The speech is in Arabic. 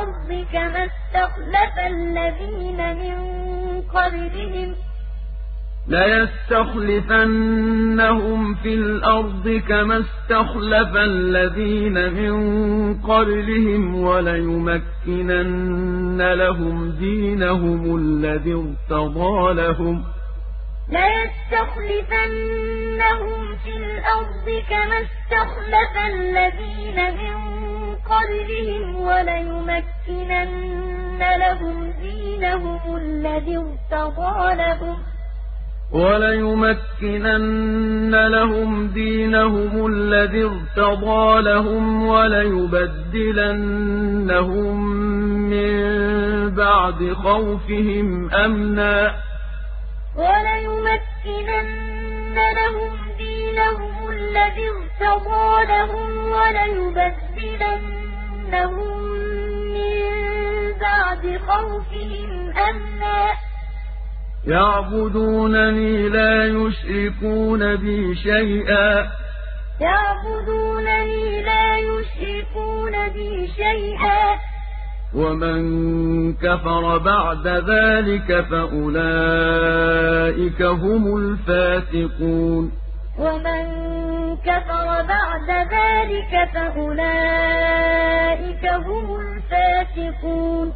الأرض كما استخلف الذين من قبلهم. ليستخلفنهم في الأرض كما استخلف الذين من قبلهم وليمكنن لهم دينهم الذي ارتضى لهم. ليستخلفنهم في الأرض كما استخلف الذين من قبلهم وليمكنن لهم دينهم الذي ارتضى لهم. وليمكنن لهم دينهم الذي ارتضى لهم وليبدلنهم من بعد خوفهم أمنا. وليمكنن لهم دينهم الذي ارتضى لهم وليبدلنهم خوفهم أمنا يعبدونني لا يشركون بي شيئا. يعبدونني لا يشركون بي شيئا. ومن كفر بعد ذلك فأولئك هم الفاسقون. ومن كفر بعد ذلك فأولئك هم الفاسقون.